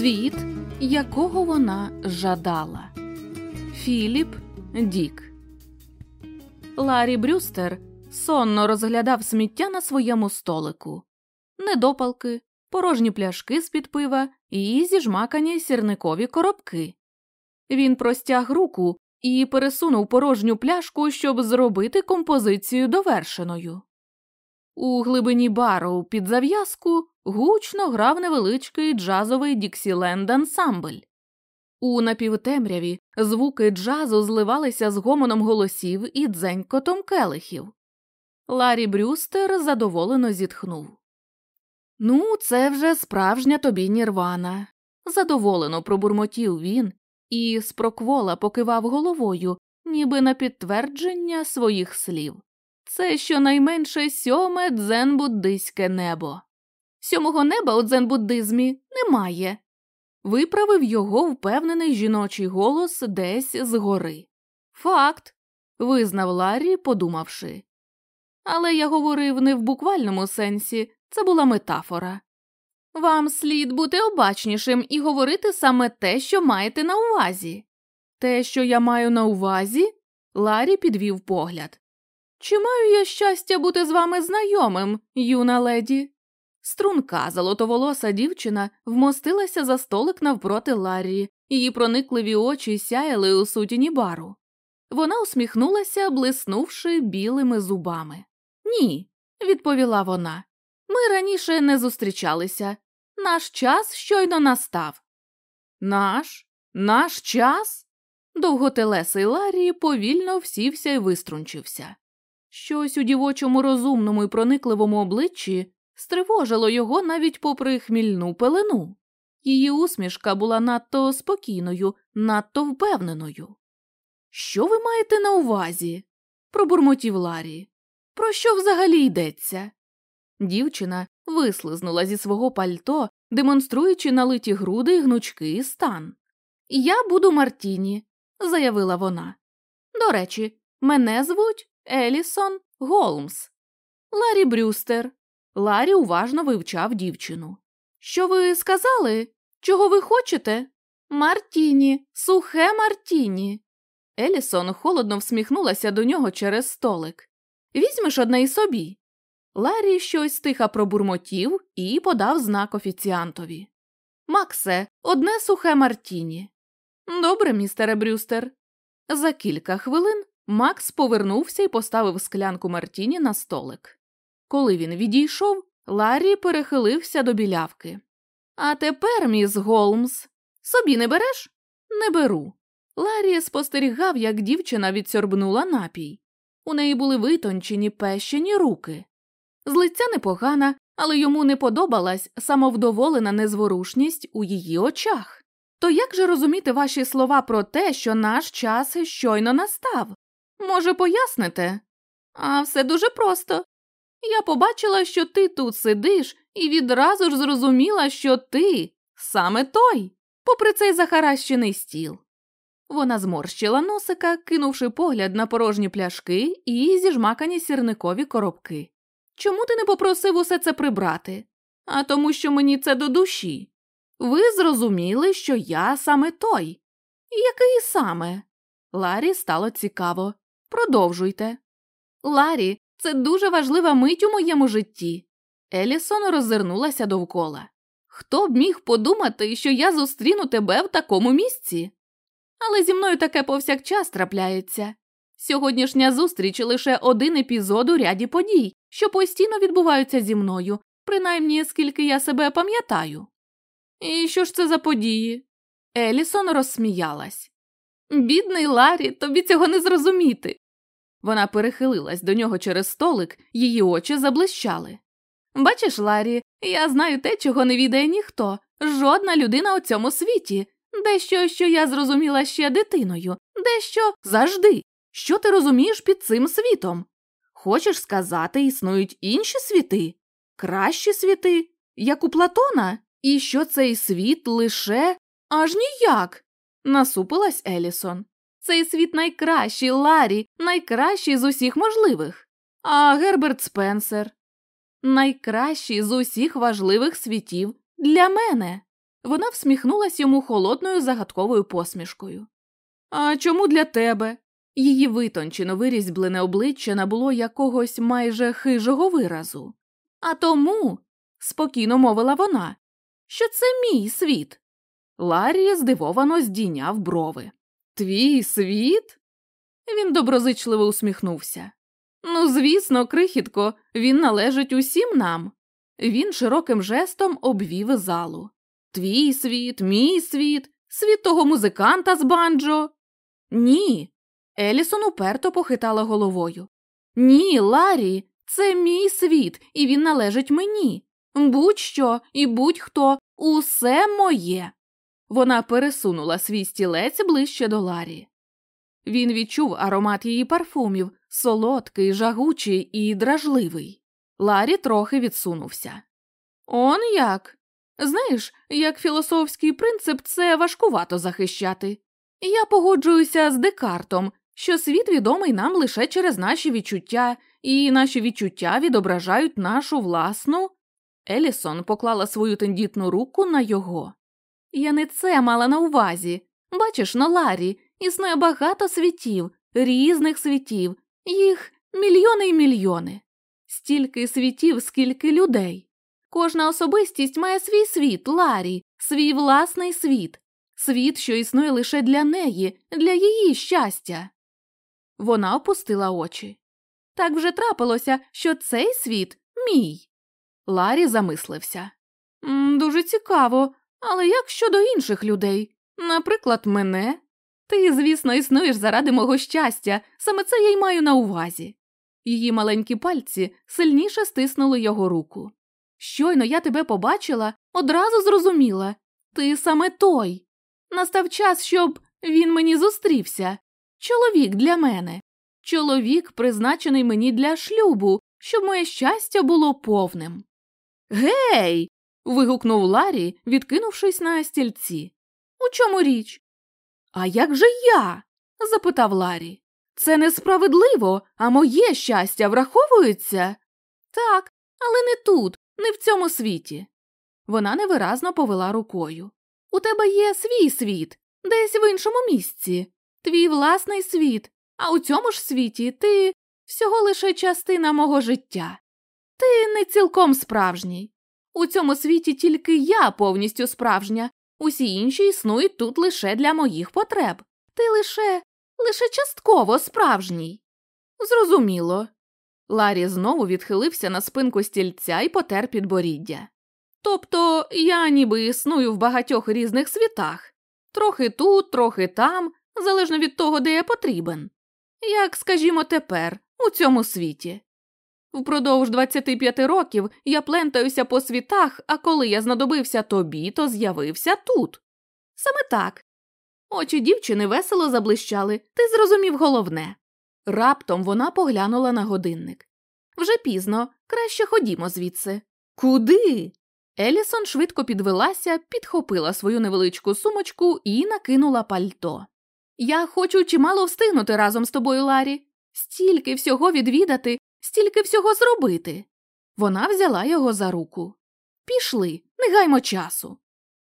Світ, якого вона жадала. Філіп Дік. Ларі Брюстер сонно розглядав сміття на своєму столику, недопалки, порожні пляшки з під пива і зіжмакані сірникові коробки. Він простяг руку і пересунув порожню пляшку, щоб зробити композицію довершеною. У глибині бару під зав'язку гучно грав невеличкий джазовий Діксіленд ансамбль. У напівтемряві звуки джазу зливалися з гомоном голосів і дзенькотом келихів. Ларі Брюстер задоволено зітхнув. Ну, це вже справжня тобі нірвана. Задоволено пробурмотів він і спроквола покивав головою, ніби на підтвердження своїх слів. Це щонайменше сьоме дзен-буддийське небо. Сьомого неба у дзен-буддизмі немає. Виправив його впевнений жіночий голос десь згори. Факт, визнав Ларрі, подумавши. Але я говорив не в буквальному сенсі, це була метафора. Вам слід бути обачнішим і говорити саме те, що маєте на увазі. Те, що я маю на увазі, Ларі підвів погляд. Чи маю я щастя бути з вами знайомим, юна леді? Струнка, золотоволоса дівчина вмостилася за столик навпроти Ларрі, її проникливі очі сяяли у сутіні бару. Вона усміхнулася, блиснувши білими зубами. Ні, відповіла вона. Ми раніше не зустрічалися. Наш час щойно настав. Наш? Наш час? Довготелесий Ларрі повільно всівся і виструнчився. Щось у дівочому розумному і проникливому обличчі стривожило його навіть попри хмільну пелену. Її усмішка була надто спокійною, надто впевненою. Що ви маєте на увазі? пробурмотів Ларі. Про що взагалі йдеться? Дівчина вислизнула зі свого пальто, демонструючи налиті груди й гнучкий стан. Я буду Мартіні, заявила вона. До речі, мене звуть Елісон Голмс. Ларі Брюстер. Ларі уважно вивчав дівчину. Що ви сказали? Чого ви хочете? Мартіні, сухе Мартіні. Елісон холодно всміхнулася до нього через столик. Візьмеш одне і собі. Ларі щось тихо пробурмотів і подав знак офіціантові. Максе, одне сухе Мартіні. Добре, містере Брюстер. За кілька хвилин Макс повернувся і поставив склянку Мартіні на столик. Коли він відійшов, Ларрі перехилився до білявки. А тепер, міс Голмс, собі не береш? Не беру. Ларрі спостерігав, як дівчина відсьорбнула напій. У неї були витончені пещені руки. З лиця непогана, але йому не подобалась самовдоволена незворушність у її очах. То як же розуміти ваші слова про те, що наш час щойно настав? Може, поясните? А все дуже просто. Я побачила, що ти тут сидиш, і відразу ж зрозуміла, що ти саме той, попри цей захаращений стіл. Вона зморщила носика, кинувши погляд на порожні пляшки і зіжмакані сірникові коробки. Чому ти не попросив усе це прибрати? А тому, що мені це до душі. Ви зрозуміли, що я саме той. Який саме? Ларі стало цікаво. Продовжуйте. Ларі, це дуже важлива мить у моєму житті. Елісон роззирнулася довкола. Хто б міг подумати, що я зустріну тебе в такому місці? Але зі мною таке повсякчас трапляється. Сьогоднішня зустріч лише один епізод у ряді подій, що постійно відбуваються зі мною, принаймні скільки я себе пам'ятаю. І що ж це за події? Елісон розсміялась. Бідний Ларі, тобі цього не зрозуміти. Вона перехилилась до нього через столик, її очі заблищали. Бачиш, Ларі, я знаю те, чого не відає ніхто, жодна людина у цьому світі, дещо, що я зрозуміла ще дитиною, дещо завжди. Що ти розумієш під цим світом? Хочеш сказати, існують інші світи, кращі світи, як у Платона, і що цей світ лише аж ніяк, насупилась Елісон. Цей світ найкращий, Ларі, найкращий з усіх можливих. А Герберт Спенсер найкращий з усіх важливих світів для мене. Вона всміхнулась йому холодною загадковою посмішкою. А чому для тебе? Її витончено вирізблене обличчя набуло якогось майже хижого виразу. А тому, спокійно мовила вона, що це мій світ. Ларі здивовано здійняв брови. Твій світ? Він доброзичливо усміхнувся. Ну, звісно, крихітко, він належить усім нам. Він широким жестом обвів залу. Твій світ, мій світ, світ того музиканта з банджо. Ні. Елісон уперто похитала головою. Ні, Ларі, це мій світ, і він належить мені. Будь-що і будь-хто усе моє. Вона пересунула свій стілець ближче до Ларі. Він відчув аромат її парфумів, солодкий, жагучий і дражливий. Ларі трохи відсунувся. Он як? Знаєш, як філософський принцип це важкувато захищати. Я погоджуюся з Декартом, що світ відомий нам лише через наші відчуття, і наші відчуття відображають нашу власну. Елісон поклала свою тендітну руку на його. Я не це мала на увазі. Бачиш, на Ларі існує багато світів, різних світів, їх мільйони й мільйони, стільки світів, скільки людей. Кожна особистість має свій світ, Ларі, свій власний світ, світ, що існує лише для неї, для її щастя. Вона опустила очі. Так вже трапилося, що цей світ мій. Ларі замислився. Дуже цікаво, але як щодо інших людей? Наприклад, мене? Ти, звісно, існуєш заради мого щастя, саме це я й маю на увазі. Її маленькі пальці сильніше стиснули його руку. Щойно я тебе побачила, одразу зрозуміла ти саме той. Настав час, щоб він мені зустрівся. Чоловік для мене, чоловік, призначений мені для шлюбу, щоб моє щастя було повним. Гей. Вигукнув Ларі, відкинувшись на стільці. У чому річ? А як же я? запитав Ларі. Це несправедливо, а моє щастя враховується? Так, але не тут, не в цьому світі. Вона невиразно повела рукою. У тебе є свій світ, десь в іншому місці, твій власний світ, а у цьому ж світі ти всього лише частина мого життя. Ти не цілком справжній. У цьому світі тільки я повністю справжня, усі інші існують тут лише для моїх потреб. Ти лише лише частково справжній. Зрозуміло. Ларі знову відхилився на спинку стільця і потер підборіддя. Тобто я ніби існую в багатьох різних світах трохи тут, трохи там, залежно від того, де я потрібен. Як, скажімо, тепер, у цьому світі. Впродовж 25 років я плентаюся по світах, а коли я знадобився тобі, то з'явився тут. Саме так. Очі дівчини весело заблищали, ти зрозумів головне. Раптом вона поглянула на годинник. Вже пізно, краще ходімо звідси. Куди? Елісон швидко підвелася, підхопила свою невеличку сумочку і накинула пальто. Я хочу чимало встигнути разом з тобою, Ларі, стільки всього відвідати, стільки всього зробити. Вона взяла його за руку. Пішли, не гаймо часу.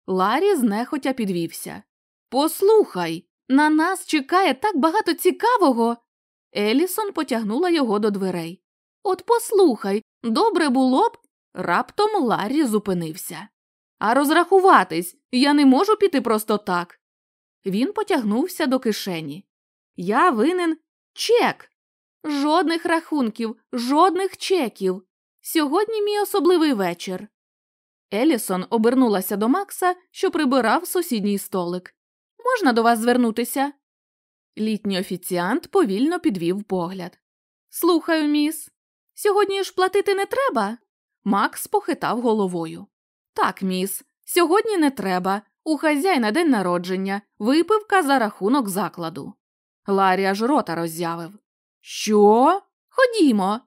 Ларі знехотя підвівся. Послухай, на нас чекає так багато цікавого. Елісон потягнула його до дверей. От послухай, добре було б. Раптом Ларрі зупинився. А розрахуватись я не можу піти просто так. Він потягнувся до кишені. Я винен чек. Жодних рахунків, жодних чеків. Сьогодні мій особливий вечір. Елісон обернулася до Макса, що прибирав сусідній столик. Можна до вас звернутися? Літній офіціант повільно підвів погляд. Слухаю, міс. Сьогодні ж платити не треба? Макс похитав головою. Так, міс, сьогодні не треба. У хазяїна день народження, випивка за рахунок закладу. Ларі аж рота роззявив. Що? Ходімо.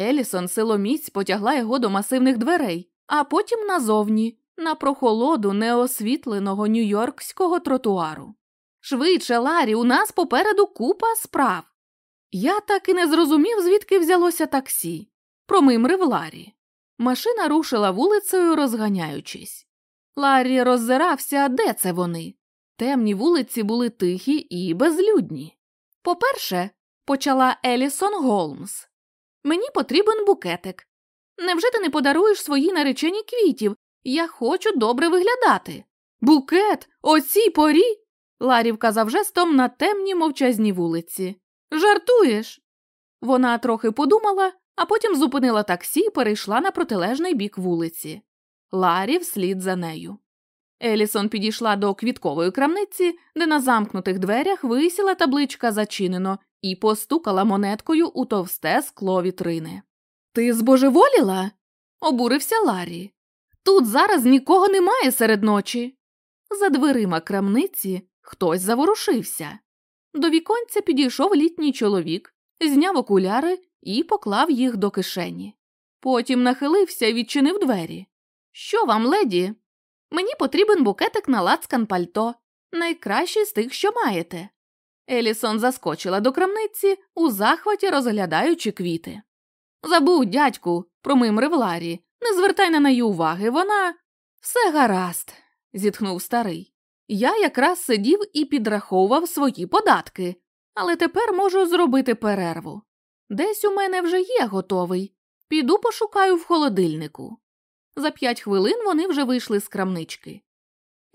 Елісон силоміць потягла його до масивних дверей, а потім назовні, на прохолоду неосвітленого нью-йоркського тротуару. Швидше, Ларі, у нас попереду купа справ. Я так і не зрозумів, звідки взялося таксі. Промимрив Ларі. Машина рушила вулицею, розганяючись. Ларрі роззирався, де це вони. Темні вулиці були тихі і безлюдні. По-перше, почала Елісон Голмс. Мені потрібен букетик. Невже ти не подаруєш своїй нареченій квітів? Я хочу добре виглядати. Букет, о цій порі. Ларі вказав жестом на темні мовчазні вулиці. Жартуєш? Вона трохи подумала, а потім зупинила таксі і перейшла на протилежний бік вулиці. Ларі вслід за нею. Елісон підійшла до квіткової крамниці, де на замкнутих дверях висіла табличка зачинено і постукала монеткою у товсте скло вітрини. Ти збожеволіла? обурився Ларі. Тут зараз нікого немає серед ночі. За дверима крамниці хтось заворушився. До віконця підійшов літній чоловік, зняв окуляри і поклав їх до кишені. Потім нахилився і відчинив двері. Що вам, леді? Мені потрібен букетик на лацкан пальто, найкращий з тих, що маєте. Елісон заскочила до крамниці, у захваті розглядаючи квіти. Забудь, дядьку, промимрив Ларі, не звертай на неї уваги, вона. Все гаразд, зітхнув старий. Я якраз сидів і підраховував свої податки, але тепер можу зробити перерву. Десь у мене вже є готовий. Піду пошукаю в холодильнику. За п'ять хвилин вони вже вийшли з крамнички.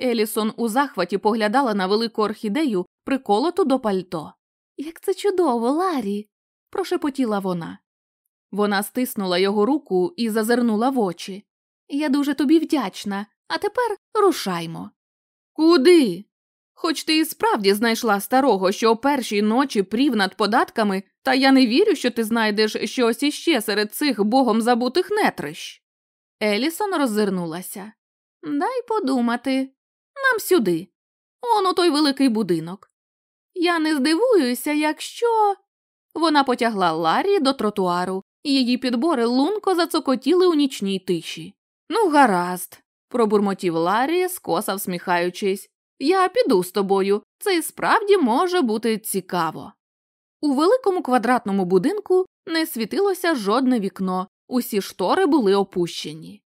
Елісон у захваті поглядала на велику орхідею, приколоту до пальто. Як це чудово, Ларі. прошепотіла вона. Вона стиснула його руку і зазирнула в очі. Я дуже тобі вдячна, а тепер рушаймо. Куди? Хоч ти і справді знайшла старого, що о першій ночі прів над податками, та я не вірю, що ти знайдеш щось іще серед цих богом забутих нетрищ. Елісон роззирнулася. Дай подумати. Нам сюди. Он у той великий будинок. Я не здивуюся, якщо. Вона потягла Ларі до тротуару, і її підбори лунко зацокотіли у нічній тиші. Ну, гаразд, пробурмотів Ларі, скоса всміхаючись. Я піду з тобою. Це і справді може бути цікаво. У великому квадратному будинку не світилося жодне вікно, усі штори були опущені.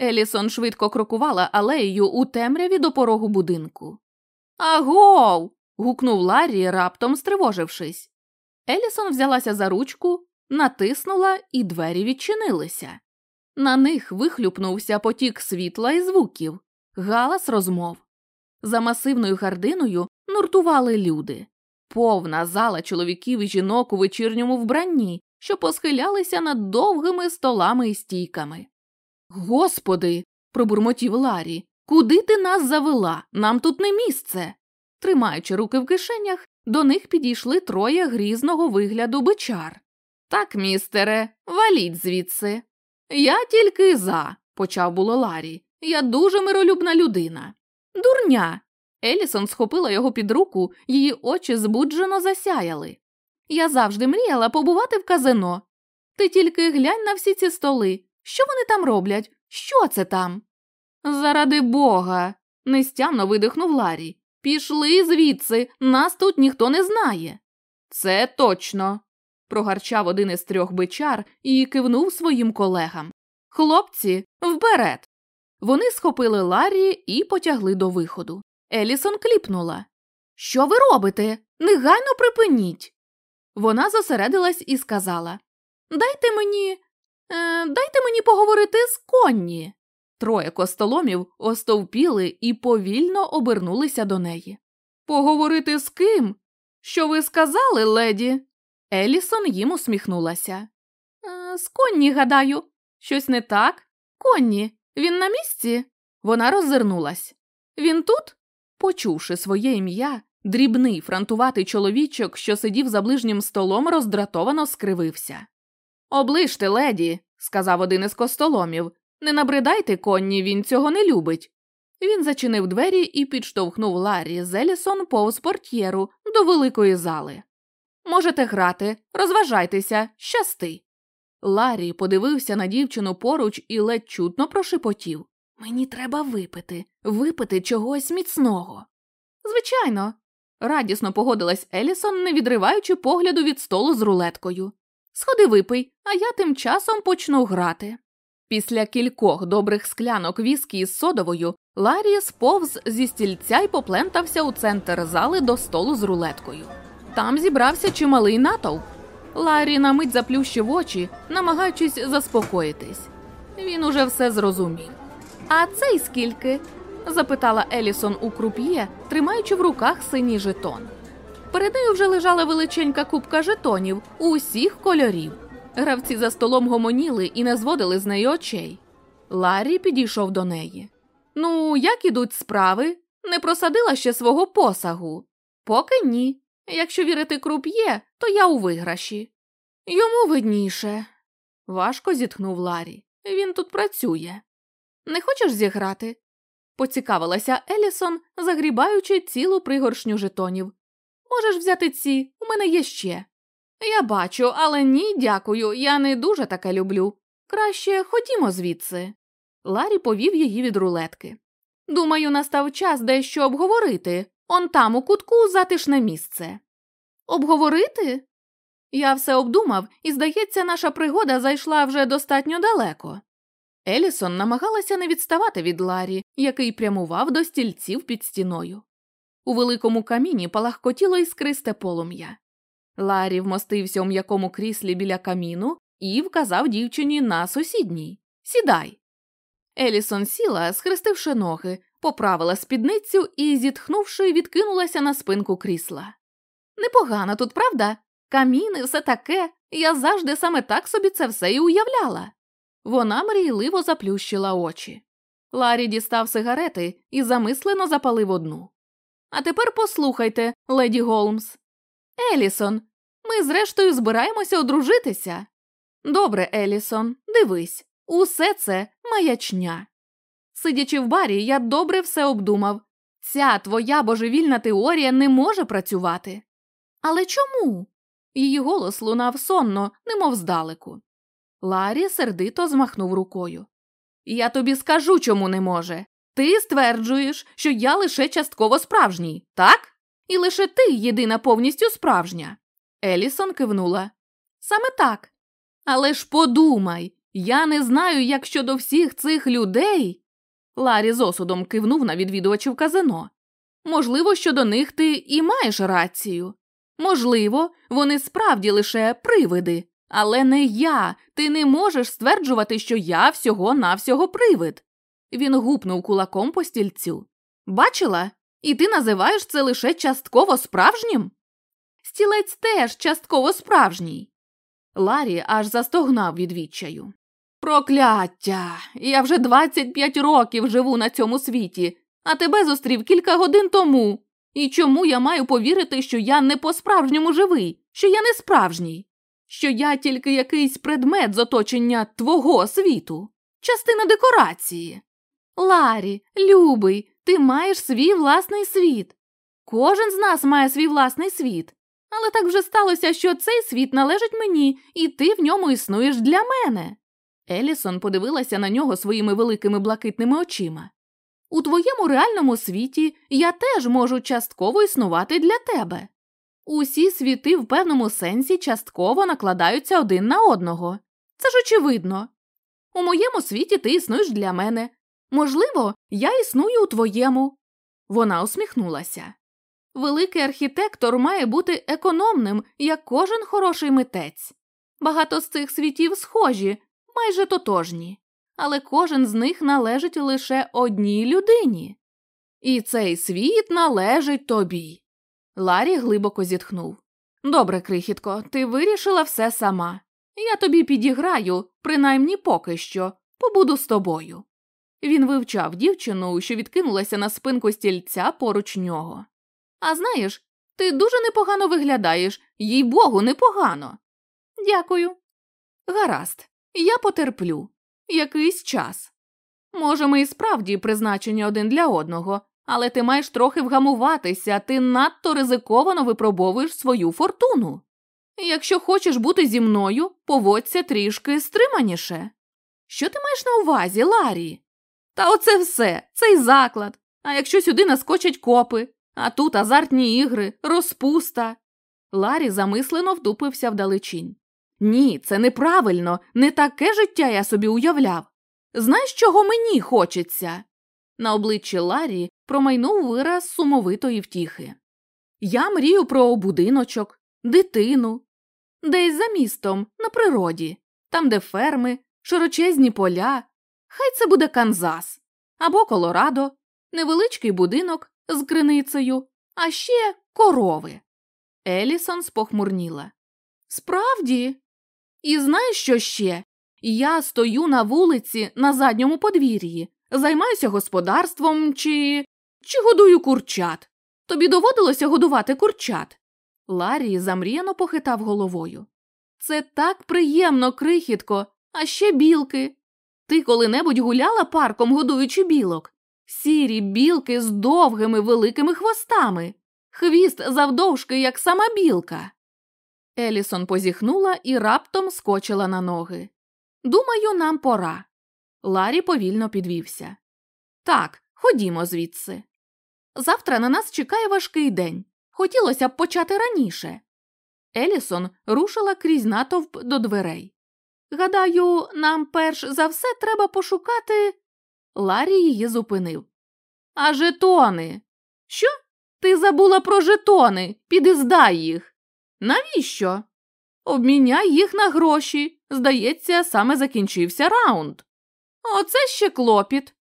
Елісон швидко крокувала алеєю у темряві до порогу будинку. Агов. гукнув Ларрі, раптом стривожившись. Елісон взялася за ручку, натиснула, і двері відчинилися. На них вихлюпнувся потік світла і звуків, галас розмов. За масивною гардиною нуртували люди, повна зала чоловіків і жінок у вечірньому вбранні, що посхилялися над довгими столами і стійками. Господи, пробурмотів Ларі, куди ти нас завела? Нам тут не місце. Тримаючи руки в кишенях, до них підійшли троє грізного вигляду бичар. Так, містере, валіть звідси. Я тільки за, почав було Ларі. Я дуже миролюбна людина. Дурня. Елісон схопила його під руку, її очі збуджено засяяли. Я завжди мріяла побувати в казино. Ти тільки глянь на всі ці столи. Що вони там роблять? Що це там? Заради бога. нестямно видихнув Ларі. Пішли звідси, нас тут ніхто не знає. Це точно, прогарчав один із трьох бичар і кивнув своїм колегам. Хлопці, вперед. Вони схопили Ларі і потягли до виходу. Елісон кліпнула. Що ви робите? Негайно припиніть. Вона зосередилась і сказала Дайте мені, е, дайте мені поговорити з Конні. Троє костоломів остовпіли і повільно обернулися до неї. Поговорити з ким? Що ви сказали, леді? Елісон їм усміхнулася. «Е, з Конні, гадаю, щось не так? Конні, він на місці? Вона роззирнулась. Він тут? Почувши своє ім'я, дрібний фронтуватий чоловічок, що сидів за ближнім столом, роздратовано скривився. Оближте, леді, сказав один із костоломів. Не набридайте конні, він цього не любить. Він зачинив двері і підштовхнув Ларрі з Елісон повз портьєру до великої зали. Можете грати, розважайтеся, щасти. Ларрі подивився на дівчину поруч і ледь чутно прошепотів Мені треба випити, випити чогось міцного. Звичайно, радісно погодилась Елісон, не відриваючи погляду від столу з рулеткою. Сходи випий, а я тим часом почну грати. Після кількох добрих склянок віскі із содовою Ларі сповз зі стільця й поплентався у центр зали до столу з рулеткою. Там зібрався чималий натовп. Ларі на мить заплющив очі, намагаючись заспокоїтись. Він уже все зрозумів. А цей скільки? запитала Елісон у круп'є, тримаючи в руках синій жетон. Перед нею вже лежала величенька купка жетонів усіх кольорів. Гравці за столом гомоніли і не зводили з неї очей. Ларі підійшов до неї. Ну, як ідуть справи? Не просадила ще свого посагу? Поки ні. Якщо вірити круп'є, то я у виграші. Йому видніше. Важко зітхнув Ларі. Він тут працює. Не хочеш зіграти? поцікавилася Елісон, загрібаючи цілу пригоршню жетонів. Можеш взяти ці, у мене є ще. Я бачу, але ні, дякую, я не дуже таке люблю. Краще ходімо звідси. Ларі повів її від рулетки. Думаю, настав час дещо обговорити. Он там у кутку затишне місце. Обговорити? Я все обдумав, і, здається, наша пригода зайшла вже достатньо далеко. Елісон намагалася не відставати від Ларі, який прямував до стільців під стіною. У великому каміні палахкотіло іскристе полум'я. Ларі вмостився у м'якому кріслі біля каміну і вказав дівчині на сусідній Сідай. Елісон сіла, схрестивши ноги, поправила спідницю і, зітхнувши, відкинулася на спинку крісла. Непогано тут, правда? Каміни, все таке. Я завжди саме так собі це все і уявляла. Вона мрійливо заплющила очі. Ларі дістав сигарети і замислено запалив одну. А тепер послухайте, леді Голмс. Елісон, ми зрештою збираємося одружитися. Добре, Елісон, дивись, усе це маячня. Сидячи в барі, я добре все обдумав. Ця твоя божевільна теорія не може працювати. Але чому? Її голос лунав сонно, немов здалеку. Ларі сердито змахнув рукою. Я тобі скажу, чому не може. Ти стверджуєш, що я лише частково справжній, так? І лише ти єдина повністю справжня. Елісон кивнула. Саме так. Але ж подумай, я не знаю, як щодо всіх цих людей. Ларі з осудом кивнув на відвідувачів казино. Можливо, щодо них ти і маєш рацію. Можливо, вони справді лише привиди, але не я. Ти не можеш стверджувати, що я всього навсього привид. Він гупнув кулаком по стільцю. Бачила? І ти називаєш це лише частково справжнім? Стілець теж частково справжній. Ларі аж застогнав від відчаю. Прокляття! Я вже 25 років живу на цьому світі, а тебе зустрів кілька годин тому. І чому я маю повірити, що я не по справжньому живий, що я не справжній, що я тільки якийсь предмет з оточення твого світу, частина декорації? Ларі, любий, ти маєш свій власний світ. Кожен з нас має свій власний світ. Але так вже сталося, що цей світ належить мені, і ти в ньому існуєш для мене. Елісон подивилася на нього своїми великими блакитними очима. У твоєму реальному світі я теж можу частково існувати для тебе. Усі світи в певному сенсі частково накладаються один на одного. Це ж очевидно. У моєму світі ти існуєш для мене. Можливо, я існую у твоєму. Вона усміхнулася. Великий архітектор має бути економним, як кожен хороший митець. Багато з цих світів схожі, майже тотожні але кожен з них належить лише одній людині. І цей світ належить тобі. Ларі глибоко зітхнув. Добре, крихітко, ти вирішила все сама. Я тобі підіграю, принаймні поки що, побуду з тобою. Він вивчав дівчину, що відкинулася на спинку стільця поруч нього. А знаєш, ти дуже непогано виглядаєш, їй богу, непогано. Дякую. Гаразд, я потерплю якийсь час. Може, ми і справді призначені один для одного, але ти маєш трохи вгамуватися, ти надто ризиковано випробовуєш свою фортуну. Якщо хочеш бути зі мною, поводься трішки стриманіше. Що ти маєш на увазі, Ларі? Та оце все, цей заклад. А якщо сюди наскочать копи, а тут азартні ігри, розпуста. Ларі замислено вдупився вдалечінь. Ні, це неправильно, не таке життя я собі уявляв. Знаєш, чого мені хочеться? На обличчі Ларі промайнув вираз сумовитої втіхи. Я мрію про будиночок, дитину, десь за містом, на природі, там, де ферми, широчезні поля. Хай це буде Канзас або Колорадо, невеличкий будинок з криницею, а ще корови. Елісон спохмурніла. Справді, і знаєш, що ще? Я стою на вулиці на задньому подвір'ї, займаюся господарством чи. чи годую курчат. Тобі доводилося годувати курчат? Ларі замріяно похитав головою. Це так приємно, крихітко, а ще білки. Ти коли-небудь гуляла парком, годуючи білок? Сірі білки з довгими великими хвостами, хвіст завдовжки, як сама білка. Елісон позіхнула і раптом скочила на ноги. Думаю, нам пора. Ларі повільно підвівся. Так, ходімо звідси. Завтра на нас чекає важкий день. Хотілося б почати раніше. Елісон рушила крізь натовп до дверей. Гадаю, нам перш за все треба пошукати. Ларі її зупинив. А жетони. Що? Ти забула про жетони, піди їх. Навіщо? Обміняй їх на гроші. Здається, саме закінчився раунд. Оце ще клопіт.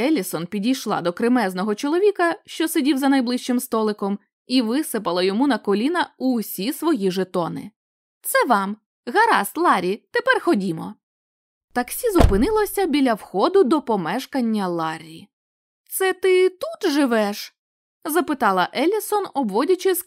Елісон підійшла до кремезного чоловіка, що сидів за найближчим столиком, і висипала йому на коліна усі свої жетони. Це вам. Гаразд, Ларі, тепер ходімо. Таксі зупинилося біля входу до помешкання Ларі. Це ти тут живеш? запитала Елісон, обводячи скептично